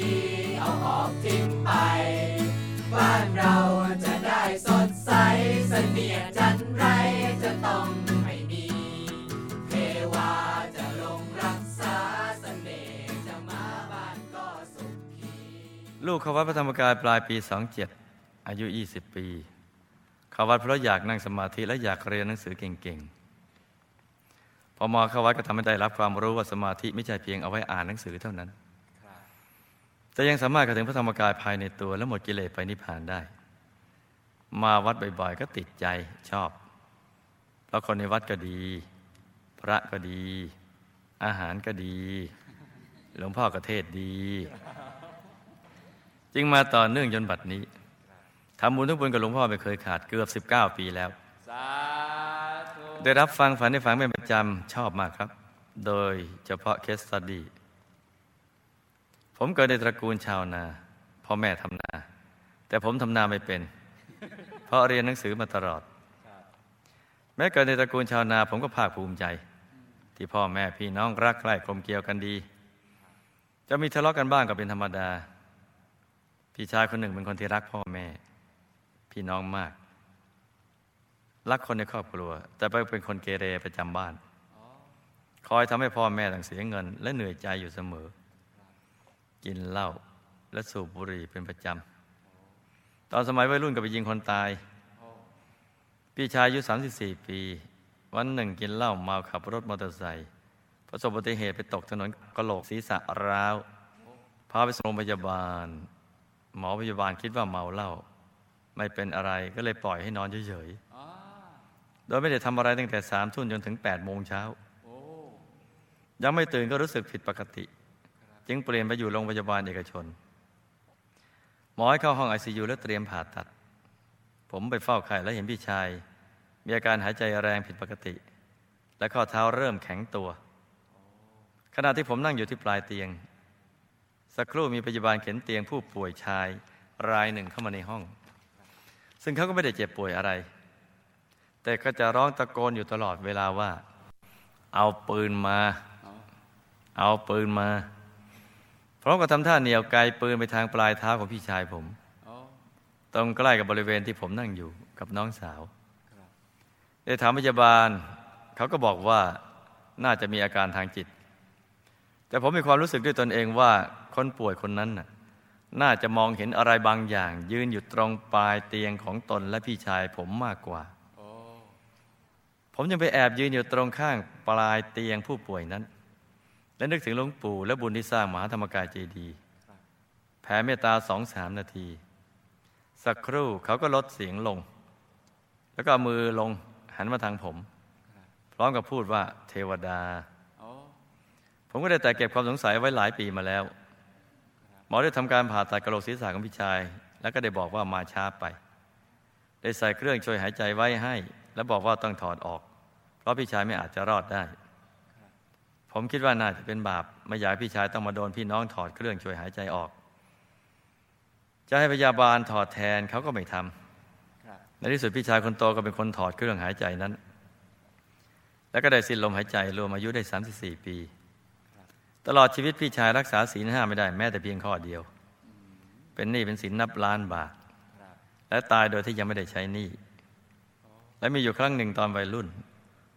ดี เอาออกทิ้งไป บ้านเราจะได้สดใสเสนียจันไรจะต้องไม่มี เทวาจะลงรักษาเสน่ห์จะมาบ้านก็สุขีลูกเขาวัดพระธรรมกายปลายปี 27 อายุ 20 ปีเข้าวัดเพราะอยากนั่งสมาธิและอยากเรียนหนังสือเก่งๆ พอมาเข้าวัดก็ทำให้ได้รับความรู้ว่าสมาธิไม่ใช่เพียงเอาไว้อ่านหนังสือเท่านั้น แต่ยังสามารถเข้าถึงพระธรรมกายภายในตัว และหมดกิเลสไปนิพพานได้ มาวัดบ่อยๆ ก็ติดใจชอบ เพราะคนในวัดก็ดี พระก็ดี อาหารก็ดี หลวงพ่อก็เทศดี จึงมาต่อเนื่องจนบัดนี้ทำบุญทุกบุญกับหลวงพ่อไม่เคยขาดเกือบ 19 ปีแล้ว ได้รับฟังฝันในฝันเป็นประจำชอบมากครับ โดยเฉพาะเคสตัดดี้ ผมเกิดในตระกูลชาวนาพ่อแม่ทำนา แต่ผมทำนาไม่เป็น เพราะเรียนหนังสือมาตลอด แม้เกิดในตระกูลชาวนา ผมก็ภาคภูมิใจ ที่พ่อแม่พี่น้องรักใคร่กลมเกลียวกันดี จะมีทะเลาะกันบ้างก็เป็นธรรมดา พี่ชายคนหนึ่งเป็นคนที่รักพ่อแม่ พี่น้องมาก รักคนในครอบครัว แต่ไปเป็นคนเกเรประจำบ้าน คอยทำให้พ่อแม่ต้องเสียเงิน และเหนื่อยใจอยู่เสมอ กินเหล้าและสูบบุหรี่เป็นประจำ ตอนสมัยวัยรุ่นก็ไปยิงคนตาย พี่ชายอายุ 34 ปี วันหนึ่งกินเหล้าเมาขับรถมอเตอร์ไซค์ประสบอุบัติเหตุไปตกถนนกระโหลกศีรษะร้าว พาไปส่งโรงพยาบาล หมอพยาบาลคิดว่าเมาเหล้าไม่เป็นอะไรก็เลยปล่อยให้นอนเฉยๆ โดยไม่ได้ทำอะไรตั้งแต่สามทุ่มจนถึงแปดโมงเช้า ยังไม่ตื่นก็รู้สึกผิดปกติ จึงเปลี่ยนไปอยู่โรงพยาบาลเอกชน หมอให้เข้าห้องไอซียูแล้วเตรียมผ่าตัด ผมไปเฝ้าไข้แล้วเห็นพี่ชาย มีอาการหายใจแรงผิดปกติ และข้อเท้าเริ่มแข็งตัว ขณะที่ผมนั่งอยู่ที่ปลายเตียง สักครู่มีพยาบาลเข็นเตียงผู้ป่วยชายรายหนึ่งเข้ามาในห้อง ซึ่งเขาก็ไม่ได้เจ็บป่วยอะไร แต่ก็จะร้องตะโกนอยู่ตลอดเวลาว่า เอาปืนมา เอาปืนมา พร้อมกับทำท่าเหนียวไกลปืนไปทางปลายเท้าของพี่ชายผมตรงใกล้กับบริเวณที่ผมนั่งอยู่กับน้องสาวได้ถามพยาบาล เขาก็บอกว่าน่าจะมีอาการทางจิต แต่ผมมีความรู้สึกด้วยตนเองว่าคนป่วยคนนั้นน่ะน่าจะมองเห็นอะไรบางอย่าง ยืนอยู่ตรงปลายเตียงของตนและพี่ชายผมมากกว่า ผมยังไปแอบยืนอยู่ตรงข้างปลายเตียงผู้ป่วยนั้น และนึกถึงหลวงปู่และบุญที่สร้างมหาธรรมกายเจดีย์แผ่เมตตาสองสามนาที สักครู่เขาก็ลดเสียงลง แล้วก็มือลงหันมาทางผม พร้อมกับพูดว่าเทวดา ผมก็ได้แต่เก็บความสงสัยไว้หลายปีมาแล้ว หมอได้ทำการผ่าตัดกระโหลกศีรษะของพี่ชาย แล้วก็ได้บอกว่ามาช้าไป ได้ใส่เครื่องช่วยหายใจไว้ให้ แล้วบอกว่าต้องถอดออก เพราะพี่ชายไม่อาจจะรอดได้ ผมคิดว่าน่าจะเป็นบาปไม่อยากให้พี่ชายต้องมาโดนพี่น้องถอดเครื่องช่วยหายใจออก จะให้พยาบาลถอดแทนเขาก็ไม่ทำในที่สุดพี่ชายคนโตก็เป็นคนถอดเครื่องหายใจนั้น แล้วก็ได้สิ้นลมหายใจรวมอายุได้ 34 ปี ตลอดชีวิตพี่ชายรักษาศีลห้าไม่ได้แม้แต่เพียงข้อเดียว เป็นหนี้เป็นสินนับล้านบาท และตายโดยที่ยังไม่ได้ใช้หนี้และมีอยู่ครั้งหนึ่งตอนวัยรุ่น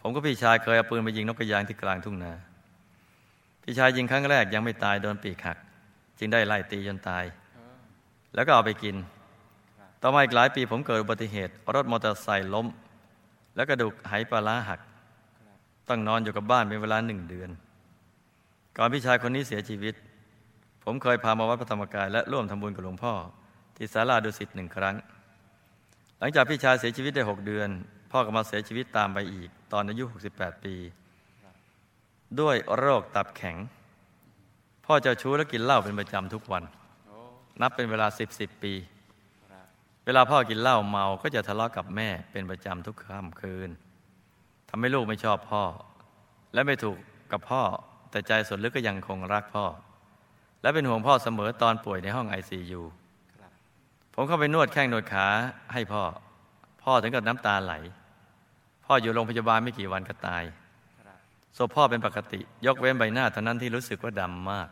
ผมกับพี่ชายเคยเอาปืนไปยิงนกกระยางที่กลางทุ่งนา พี่ชายยิงครั้งแรกยังไม่ตายโดนปีกหัก จึงได้ไล่ตีจนตาย แล้วก็เอาไปกิน ต่อมาอีกหลายปีผมเกิดอุบัติเหตุรถมอเตอร์ไซค์ล้ม แล้วกระดูกไหปลาร้าหัก ต้องนอนอยู่กับบ้านเป็นเวลาหนึ่งเดือน ก่อนพี่ชายคนนี้เสียชีวิต ผมเคยพามาวัดพระธรรมกาย และร่วมทำบุญกับหลวงพ่อ ที่ศาลาดุสิตหนึ่งครั้ง หลังจากพี่ชายเสียชีวิตได้หกเดือน พ่อก็มาเสียชีวิตตามไปอีก ตอนอายุ 68 ปี ด้วยโรคตับแข็ง พ่อเจ้าชู้และกินเหล้าเป็นประจำทุกวัน นับเป็นเวลาสิบสิบปี เวลาพ่อกินเหล้าเมาก็จะทะเลาะกับแม่เป็นประจำทุกค่ำคืนทำให้ลูกไม่ชอบพ่อ และไม่ถูกกับพ่อ แต่ใจส่วนลึกก็ยังคงรักพ่อ และเป็นห่วงพ่อเสมอตอนป่วยในห้องไอซียูผมเข้าไปนวดแข้งนวดขาให้พ่อ พ่อถึงกับน้ำตาไหล พ่ออยู่โรงพยาบาลไม่กี่วันก็ตาย ศพพ่อเป็นปกติ ยกเว้นใบหน้าเท่านั้นที่รู้สึกว่าดำมาก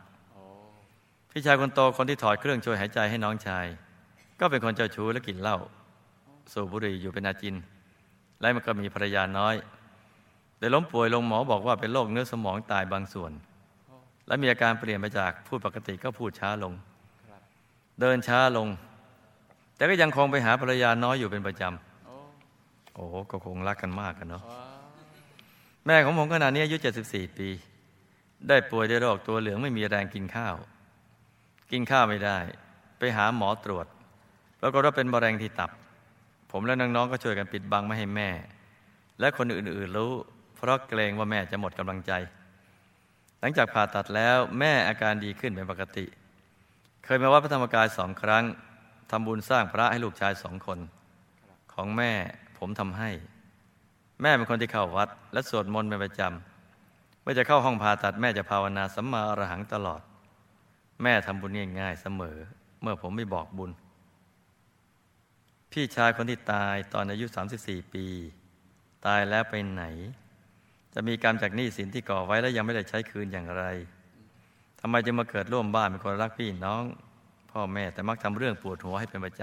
พี่ชายคนโตคนที่ถอดเครื่องช่วยหายใจให้น้องชาย ก็เป็นคนเจ้าชู้และกินเหล้าสูบบุหรี่อยู่เป็นอาจิน และมันก็มีภรรยาน้อย ได้ล้มป่วยลงหมอบอกว่าเป็นโรคเนื้อสมองตายบางส่วน และมีอาการเปลี่ยนไปจากพูดปกติก็พูดช้าลง เดินช้าลง แต่ก็ยังคงไปหาภรรยาน้อยอยู่เป็นประจำโอ้ก็คงรักกันมากกันเนาะ แม่ของผมขณะนี้อายุ 74 ปี ได้ป่วยด้วยโรคตัวเหลืองไม่มีแรงกินข้าว กินข้าวไม่ได้ ไปหาหมอตรวจแล้วก็ว่าเป็นมะเร็งที่ตับ ผมและน้องๆก็ช่วยกันปิดบังไม่ให้แม่ และคนอื่นๆรู้ เพราะเกรงว่าแม่จะหมดกำลังใจ หลังจากผ่าตัดแล้วแม่อาการดีขึ้นเป็นปกติ เคยมาวัดพระธรรมกายสองครั้งทำบุญสร้างพระให้ลูกชายสองคน ของแม่ผมทำให้ แม่เป็นคนที่เข้าวัด และสวดมนต์เป็นประจำเมื่อจะเข้าห้องผ่าตัดแม่จะภาวนาสัมมาอรหังตลอด แม่ทำบุญง่ายๆเสมอ เมื่อผมไม่บอกบุญ พี่ชายคนที่ตายตอนอายุ 34 ปี ตายแล้วไปไหน จะมีกรรมจากหนี้สินที่ก่อไว้แล้วยังไม่ได้ใช้คืนอย่างไรทำไมจึงมาเกิดร่วมบ้านเป็นคนรักพี่น้อง พ่อแม่แต่มักทำเรื่องปวดหัวให้เป็นประจ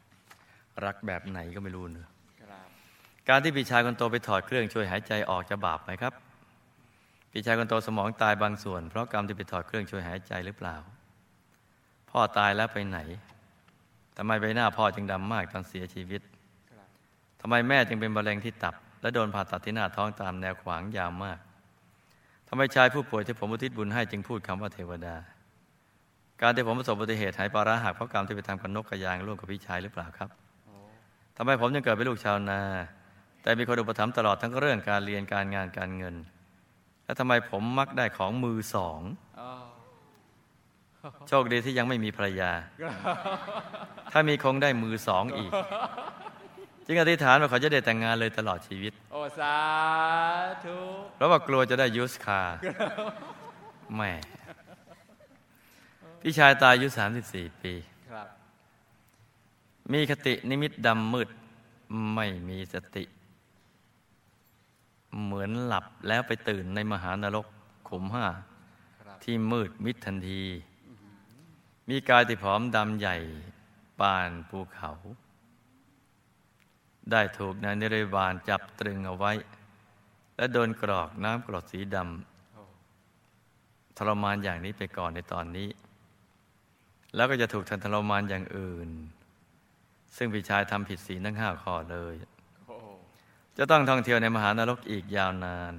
ำรักแบบไหนก็ไม่รู้เนอะ การที่พี่ชายคนโตไปถอดเครื่องช่วยหายใจออกจะบาปไหมครับพี่ชายคนโตสมองตายบางส่วน เพราะกรรมที่ไปถอดเครื่องช่วยหายใจหรือเปล่า พ่อตายแล้วไปไหนทำไมใบหน้าพ่อจึงดำมากตอนเสียชีวิตทำไมแม่จึงเป็นมะเร็งที่ตับ และโดนผ่าตัดที่หน้าท้องตามแนวขวางยาวมากทำไมชายผู้ป่วยที่ผมอุทิศบุญให้จึงพูดคำว่าเทวดา การที่ผมประสบอุบัติเหตุหายปาระหักเพราะกรรมที่ไปทำกับนกกระยางร่วมกับพี่ชายหรือเปล่าครับทำไมผมยังเกิดเป็นลูกชาวนา แต่มีคนอุปถัมภ์ตลอดทั้งเรื่องการเรียนการงานการเงิน และทำไมผมมักได้ของมือสองโชคดีที่ยังไม่มีภรรยา ถ้ามีคงได้มือสองอีก จึงอธิษฐานว่าเขาจะได้แต่งงานเลยตลอดชีวิต โอ้สาธุเพราะว่ากลัวจะได้ยุสคาแม่พี่ชายตายอายุ 34 ปีครับมีคตินิมิตดำมืด ไม่มีสติ เหมือนหลับแล้วไปตื่นในมหานรกขุมห้าที่มืดมิดทันที มีกายที่ผอมดำใหญ่ปานภูเขา ได้ถูกนายนิรบาลจับตรึงเอาไว้ และโดนกรอกน้ำกรดสีดำทรมานอย่างนี้ไปก่อนในตอนนี้ แล้วก็จะถูกทันทรมานอย่างอื่น ซึ่งพี่ชายทำผิดศีลทั้งห้าข้อเลยโอ้ จะต้องท่องเที่ยวในมหานรกอีกยาวนาน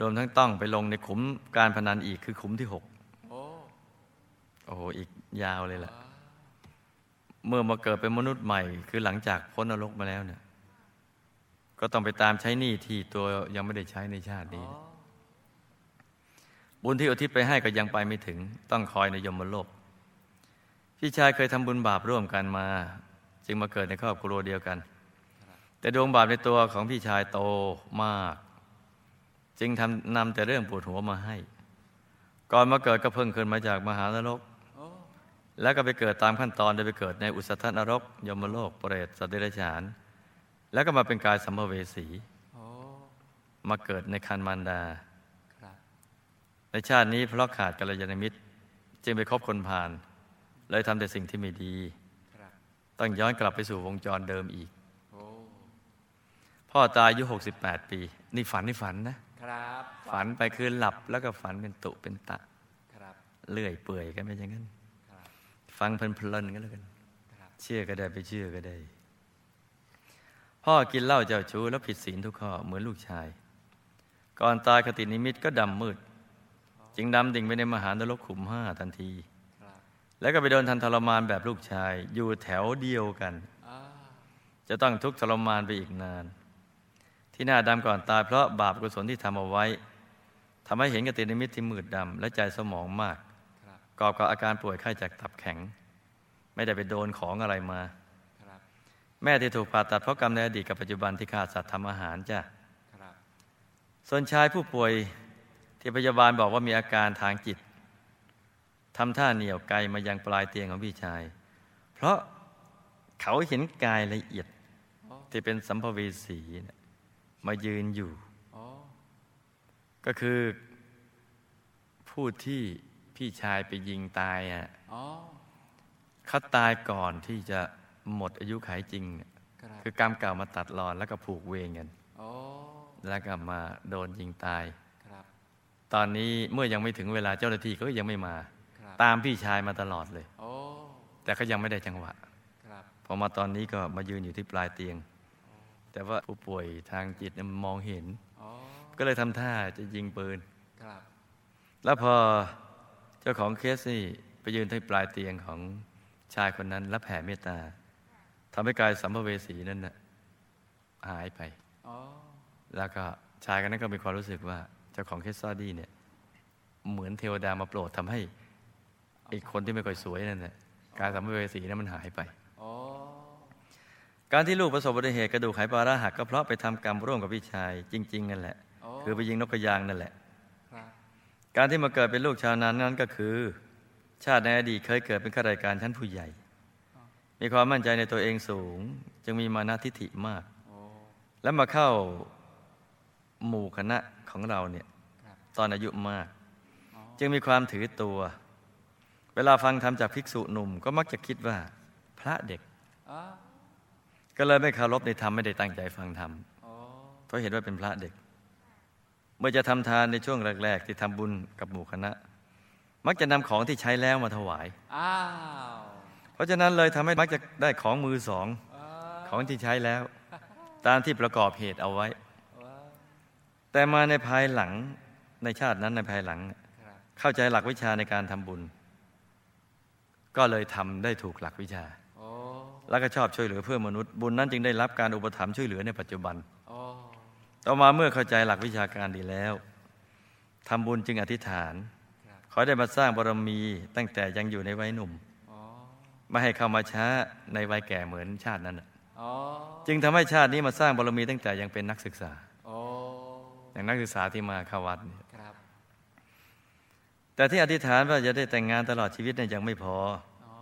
รวมทั้งต้องไปลงในขุมการพนันอีกคือขุมที่หกโอ้โอ้โหอีกยาวเลยล่ะ เมื่อมาเกิดเป็นมนุษย์ใหม่ คือหลังจากพ้นนรกมาแล้วเนี่ย ก็ต้องไปตามใช้หนี้ที่ตัวยังไม่ได้ใช้ในชาตินี้ บุญที่อุทิศไปให้ก็ยังไปไม่ถึง ต้องคอยในยมโลก พี่ชายเคยทำบุญบาปร่วมกันมา จึงมาเกิดในครอบครัวเดียวกัน แต่ดวงบาปในตัวของพี่ชายโตมาก จึงทำนำแต่เรื่องปวดหัวมาให้ ก่อนมาเกิดก็เพิ่งขึ้นมาจากมหานรก แล้วก็ไปเกิดตามขั้นตอนโดยไปเกิดในอุสธนรก ยมโลกเปรตสัตว์เดรัจฉาน แล้วก็มาเป็นกายสัมภเวสีมาเกิดในคันมารดา ในชาตินี้เพราะขาดกัลยาณมิตร จึงไปคบคนพาลเลยทำแต่สิ่งที่ไม่ดี ต้องย้อนกลับไปสู่วงจรเดิมอีก พ่อตายอายุ 68 ปี นี่ฝันนี่ฝันนะครับ ฝันไปคือหลับแล้วก็ฝันเป็นตุเป็นตะครับเลื่อยเปื่อยกันไปอย่างนั้นครับฟังเพลินๆกันแล้วกันครับเชื่อก็ได้ไปเชื่อก็ได้ พ่อกินเหล้าเจ้าชู้แล้วผิดศีลทุกข้อเหมือนลูกชาย ก่อนตายคตินิมิตก็ดำมืด จึงดำดิ่งไปในมหานรกขุมห้าทันทีครับแล้วก็ไปโดนทัณฑ์ทรมานแบบลูกชาย อยู่แถวเดียวกันอ่าจะต้องทุกข์ทรมานไปอีกนาน ที่หน้าดำก่อนตายเพราะบาปอกุศลที่ทำเอาไว้ทำให้เห็นคตินิมิตที่มืดดำและใจหมองมากกอปรกับอาการป่วยไข้จากตับแข็ง ไม่ได้ไปโดนของอะไรมารแม่ที่ถูกผ่าตัดเพราะกรรมในอดีตกับปัจจุบันที่ฆ่าสัตว์ทำอาหารจ้ะส่วนชายผู้ป่วยที่พยาบาลบอกว่ามีอาการทางจิตทำท่าเหนี่ยวไกลมายังปลายเตียงของพี่ชาย เพราะเขาเห็นกายละเอียดที่เป็นสัมภเวสีเนี่ย มายืนอยู่โอ้ก็คือผู้ที่พี่ชายไปยิงตายอะอ๋อเขาตายก่อนที่จะหมดอายุขัยจริงอะครับคือกรรมเก่ามาตัดรอนแล้วก็ผูกเวรกันโอ้แล้วก็มาโดนยิงตายครับตอนนี้เมื่อยังไม่ถึงเวลาเจ้าหน้าที่ก็ยังไม่มาครับตามพี่ชายมาตลอดเลยโอ้แต่ก็ยังไม่ได้จังหวะครับพอมาตอนนี้ก็มายืนอยู่ที่ปลายเตียง แต่ว่าผู้ป่วยทางจิตเนี่ยมันมองเห็นอ๋อก็เลยทำท่าจะยิงปืนครับแล้วพอเจ้าของเคสนี่ไปยืนที่ปลายเตียงของชายคนนั้นและแผ่เมตตาทำให้กายสัมภเวสีนั้นน่ะหายไปอ๋อแล้วก็ชายคนนั้นก็มีความรู้สึกว่า เจ้าของเคสซอดี้เนี่ย เหมือนเทวดามาโปรดทำให้อีกคนที่ไม่ค่อยสวยนั่นแหละกายสัมภเวสีนั้นมันหายไปโอ้ การที่ลูกประสบอุบัติเหตุกระดูกไขปลาร้าหักก็เพราะไปทำกรรมร่วมกับพี่ชายจริง ๆ นั่นแหละโอ้คือไปยิงนกกระยางนั่นแหละครับการที่มาเกิดเป็นลูกชาวนานั้นก็คือ ชาติในอดีตเคยเกิดเป็นข้าราชการชั้นผู้ใหญ่ มีความมั่นใจในตัวเองสูง จึงมีมานะทิฐิมากโอ้แล้วมาเข้าหมู่คณะของเราเนี่ยครับตอนอายุมากอ๋อจึงมีความถือตัว เวลาฟังธรรมจากภิกษุหนุ่มก็มักจะคิดว่า พระเด็กอ๋อ ก็เลยไม่เคารพในธรรมไม่ได้ตั้งใจฟังธรรมโอ้เพราะเห็นว่าเป็นพระเด็ก เมื่อจะทำทานในช่วงแรก ๆ ที่ทำบุญกับหมู่คณะ มักจะนำของที่ใช้แล้วมาถวายอ้าวเพราะฉะนั้นเลยทำให้มักจะได้ของมือสองอ๋อของที่ใช้แล้ว ตามที่ประกอบเหตุเอาไว้ว้าวแต่มาในภายหลังในชาตินั้นในภายหลังครับเข้าใจหลักวิชาในการทำบุญ ก็เลยทำได้ถูกหลักวิชาโอ้ แล้วก็ชอบช่วยเหลือเพื่อนมนุษย์ บุญนั้นจึงได้รับการอุปถัมภ์ช่วยเหลือในปัจจุบันโอ้ต่อมาเมื่อเข้าใจหลักวิชาการดีแล้วทำบุญจึงอธิษฐานครับขอได้มาสร้างบารมีตั้งแต่ยังอยู่ในวัยหนุ่มโอ้ไม่ให้เข้ามาช้าในวัยแก่เหมือนชาตินั้นน่ะโอ้จึงทำให้ชาตินี้มาสร้างบารมีตั้งแต่ยังเป็นนักศึกษาโอ้อย่างนักศึกษาที่มาเข้าวัดเนี่ยครับแต่ที่อธิษฐานว่าจะได้แต่งงานตลอดชีวิตเนี่ยยังไม่พออ๋อ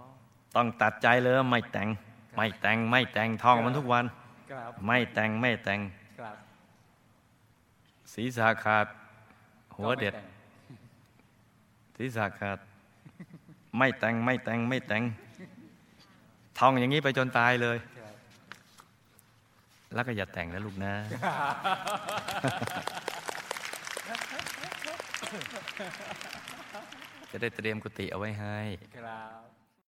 ต้องตัดใจเลยว่าไม่แต่ง ไม่แต่งไม่แต่งท่องมันทุกวันครับไม่แต่งไม่แต่งครับศีรษะขาด หัวเด็ดก็ไม่แต่งศีรษะขาด ไม่แต่งไม่แต่งไม่แต่งท่องอย่างนี้ไปจนตายเลยครับแล้วก็อย่าแต่งนะลูกนะ จะได้เตรียมกุฏิเอาไว้ให้ครับ